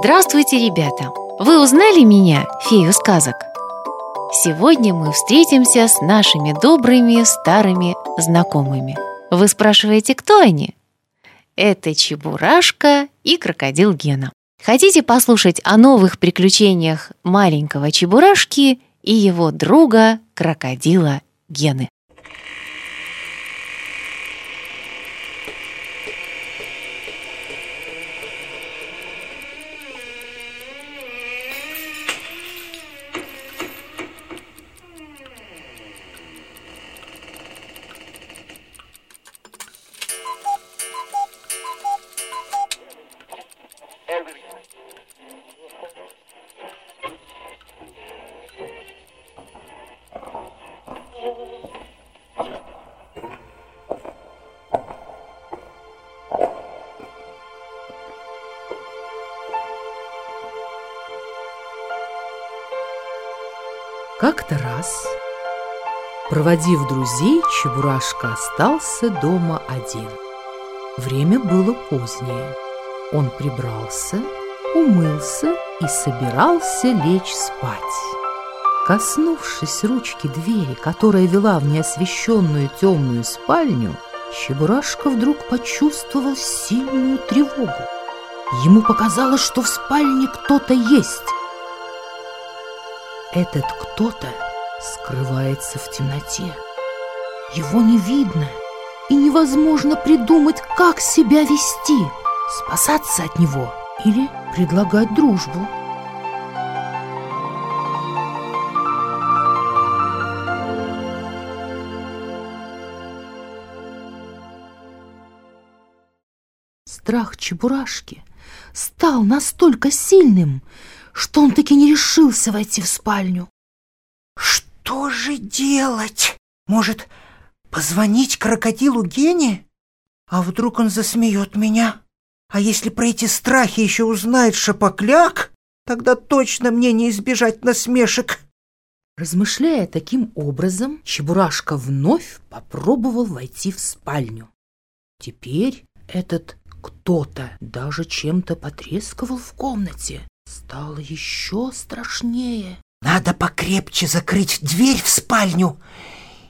Здравствуйте, ребята! Вы узнали меня, фею сказок? Сегодня мы встретимся с нашими добрыми старыми знакомыми. Вы спрашиваете, кто они? Это Чебурашка и крокодил Гена. Хотите послушать о новых приключениях маленького Чебурашки и его друга крокодила Гены? Как-то раз, проводив друзей, Чебурашка остался дома один. Время было позднее. Он прибрался, умылся и собирался лечь спать. Коснувшись ручки двери, которая вела в неосвещенную темную спальню, Чебурашка вдруг почувствовал сильную тревогу. Ему показалось, что в спальне кто-то есть. Этот кто-то скрывается в темноте. Его не видно, и невозможно придумать, как себя вести, спасаться от него или предлагать дружбу. Страх Чебурашки стал настолько сильным, что он таки не решился войти в спальню. Что же делать? Может, позвонить крокодилу Гене? А вдруг он засмеет меня? А если про эти страхи еще узнает шапокляк, тогда точно мне не избежать насмешек. Размышляя таким образом, Чебурашка вновь попробовал войти в спальню. Теперь этот кто-то даже чем-то потрескивал в комнате. Стало еще страшнее. Надо покрепче закрыть дверь в спальню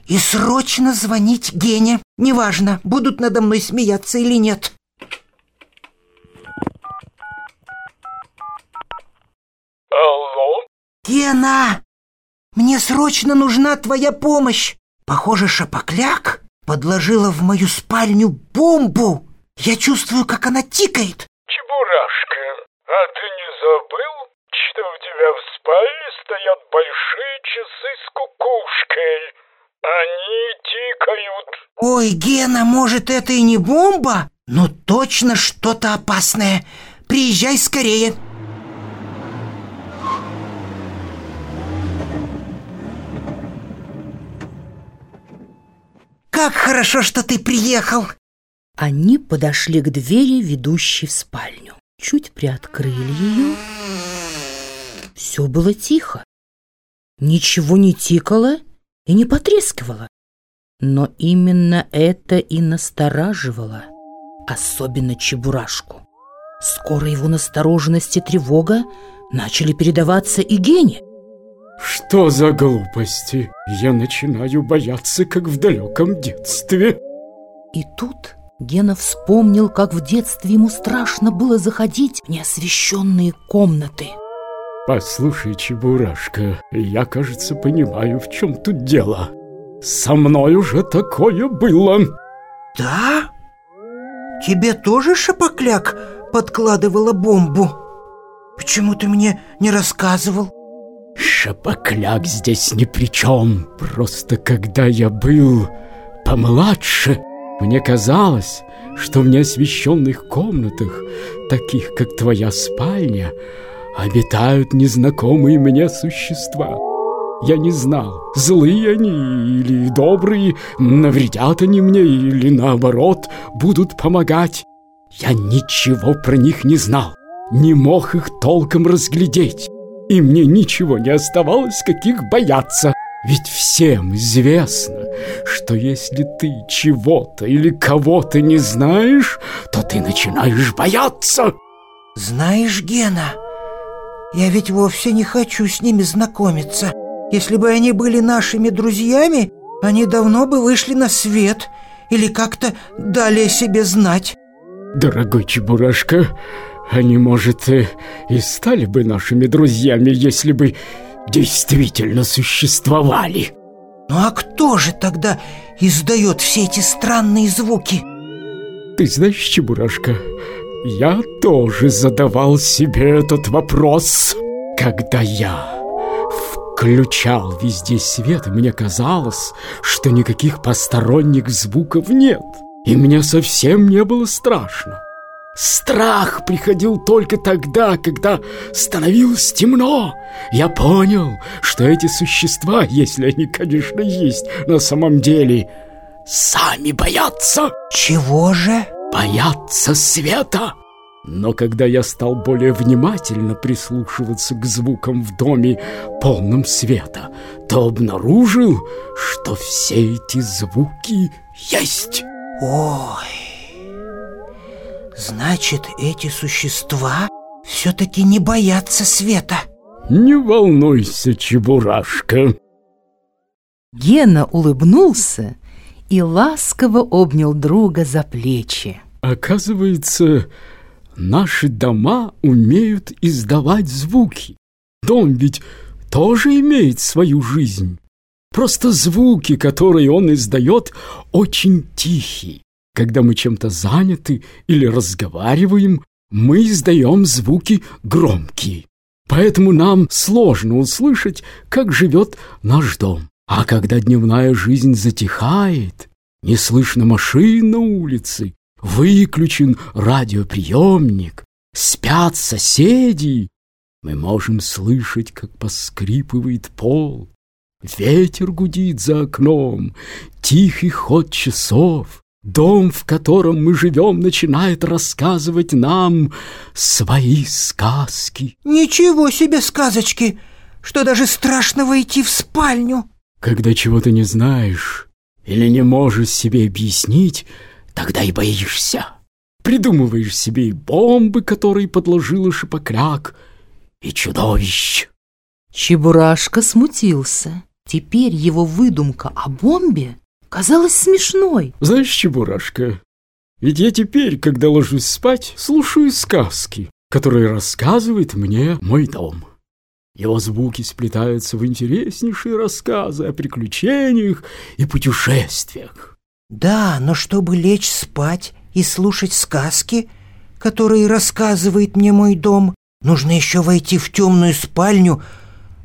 и срочно звонить Гене. Неважно, будут надо мной смеяться или нет. Алло? Гена, мне срочно нужна твоя помощь. Похоже, Шапокляк подложила в мою спальню бомбу. Я чувствую, как она тикает. Чебурашка, а ты не забыл, что у тебя в спальне стоят большие часы с кукушкой? Они тикают. Ой, Гена, может, это и не бомба, но точно что-то опасное. Приезжай скорее. Как хорошо, что ты приехал. Они подошли к двери, ведущей в спальню. Чуть приоткрыли ее. Все было тихо. Ничего не тикало и не потрескивало. Но именно это и настораживало, особенно Чебурашку. Скоро его настороженность и тревога начали передаваться и Гене. Что за глупости? Я начинаю бояться, как в далеком детстве. И тут Гена вспомнил, как в детстве ему страшно было заходить в неосвещенные комнаты. Послушай, Чебурашка, я, кажется, понимаю, в чем тут дело. Со мной уже такое было. Да? Тебе тоже Шапокляк подкладывала бомбу? Почему ты мне не рассказывал? Шапокляк здесь ни при чем. Просто когда я был помладше, мне казалось, что в неосвещенных комнатах, таких как твоя спальня, обитают незнакомые мне существа. Я не знал, злые они или добрые, навредят они мне или наоборот будут помогать. Я ничего про них не знал, не мог их толком разглядеть, и мне ничего не оставалось, как их бояться. Ведь всем известно, что если ты чего-то или кого-то не знаешь, то ты начинаешь бояться. Знаешь, Гена, я ведь вовсе не хочу с ними знакомиться. Если бы они были нашими друзьями, они давно бы вышли на свет или как-то дали о себе знать. Дорогой Чебурашка, они, может, и стали бы нашими друзьями, если бы действительно существовали. Ну а кто же тогда издает все эти странные звуки? Ты знаешь, Чебурашка, я тоже задавал себе этот вопрос, когда я включал везде свет, и мне казалось, что никаких посторонних звуков нет, и мне совсем не было страшно. Страх приходил только тогда, когда становилось темно. Я понял, что эти существа, если они, конечно, есть на самом деле, сами боятся. Чего же? Боятся света. Но когда я стал более внимательно прислушиваться к звукам в доме, полном света, то обнаружил, что все эти звуки есть. Ой, значит, эти существа все-таки не боятся света. Не волнуйся, Чебурашка. Гена улыбнулся и ласково обнял друга за плечи. Оказывается, Наши дома умеют издавать звуки. Дом ведь тоже имеет свою жизнь. Просто звуки, которые он издает, очень тихие. Когда мы чем-то заняты или разговариваем, мы издаем звуки громкие. Поэтому нам сложно услышать, как живет наш дом. А когда дневная жизнь затихает, не слышно машин на улице, Выключен радиоприемник, спят соседи. Мы можем слышать, как поскрипывает пол. Ветер гудит за окном, тихий ход часов. Дом, в котором мы живем, начинает рассказывать нам свои сказки. Ничего себе сказочки, что даже страшно войти в спальню. Когда чего-то не знаешь или не можешь себе объяснить, Тогда и боишься. Придумываешь себе и бомбы, которые подложила шипокляк, и чудовищ. Чебурашка смутился. Теперь его выдумка о бомбе казалась смешной. Знаешь, Чебурашка, ведь я теперь, когда ложусь спать, слушаю сказки, которые рассказывает мне мой дом. Его звуки сплетаются в интереснейшие рассказы о приключениях и путешествиях. Да, но чтобы лечь спать и слушать сказки, которые рассказывает мне мой дом, нужно еще войти в темную спальню,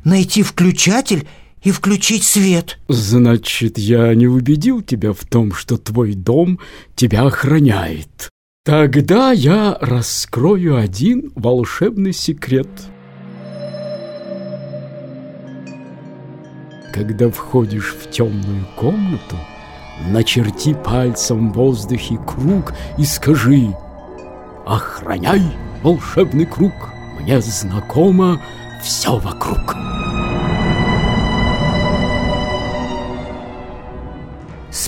найти включатель и включить свет. Значит, я не убедил тебя в том, что твой дом тебя охраняет. Тогда я раскрою один волшебный секрет. Когда входишь в темную комнату, Начерти пальцем в воздухе круг и скажи Охраняй волшебный круг, мне знакомо все вокруг.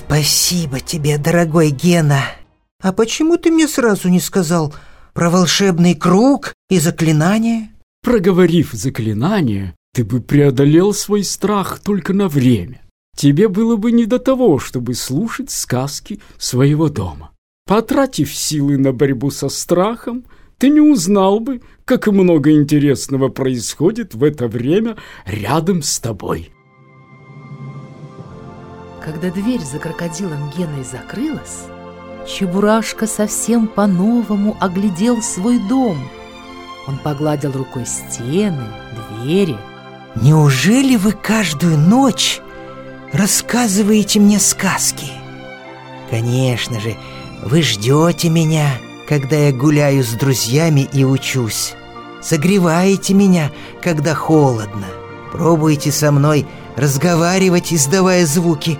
Спасибо тебе, дорогой Гена. А почему ты мне сразу не сказал про волшебный круг и заклинание? Проговорив заклинание, ты бы преодолел свой страх только на время тебе было бы не до того, чтобы слушать сказки своего дома. Потратив силы на борьбу со страхом, ты не узнал бы, как много интересного происходит в это время рядом с тобой. Когда дверь за крокодилом Геной закрылась, Чебурашка совсем по-новому оглядел свой дом. Он погладил рукой стены, двери. «Неужели вы каждую ночь рассказываете мне сказки. Конечно же, вы ждете меня, когда я гуляю с друзьями и учусь. Согреваете меня, когда холодно. Пробуете со мной разговаривать, издавая звуки.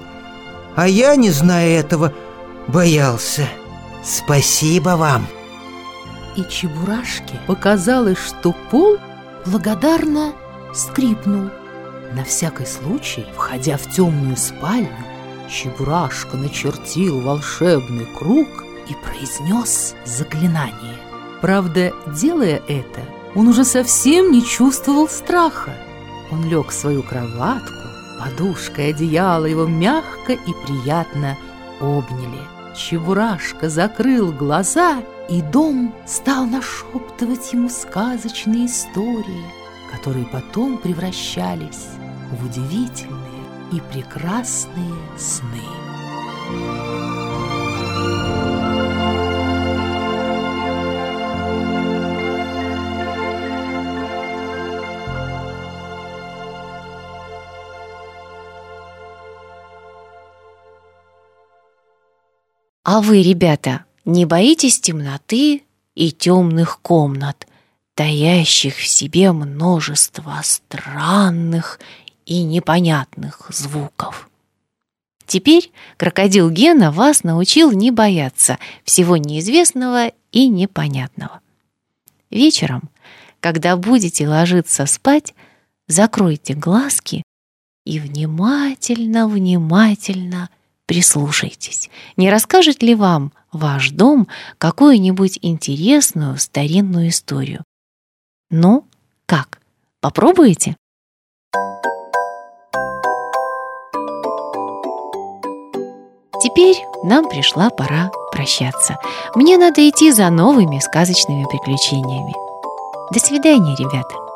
А я, не зная этого, боялся. Спасибо вам. И Чебурашке показалось, что пол благодарно скрипнул. На всякий случай, входя в темную спальню, Чебурашка начертил волшебный круг и произнес заклинание. Правда, делая это, он уже совсем не чувствовал страха. Он лег в свою кроватку, подушка и одеяло его мягко и приятно обняли. Чебурашка закрыл глаза, и дом стал нашептывать ему сказочные истории, которые потом превращались в удивительные и прекрасные сны. А вы, ребята, не боитесь темноты и темных комнат, таящих в себе множество странных и непонятных звуков? Теперь крокодил Гена вас научил не бояться всего неизвестного и непонятного. Вечером, когда будете ложиться спать, закройте глазки и внимательно-внимательно Прислушайтесь, не расскажет ли вам ваш дом какую-нибудь интересную старинную историю? Ну, как, попробуете? Теперь нам пришла пора прощаться. Мне надо идти за новыми сказочными приключениями. До свидания, ребята!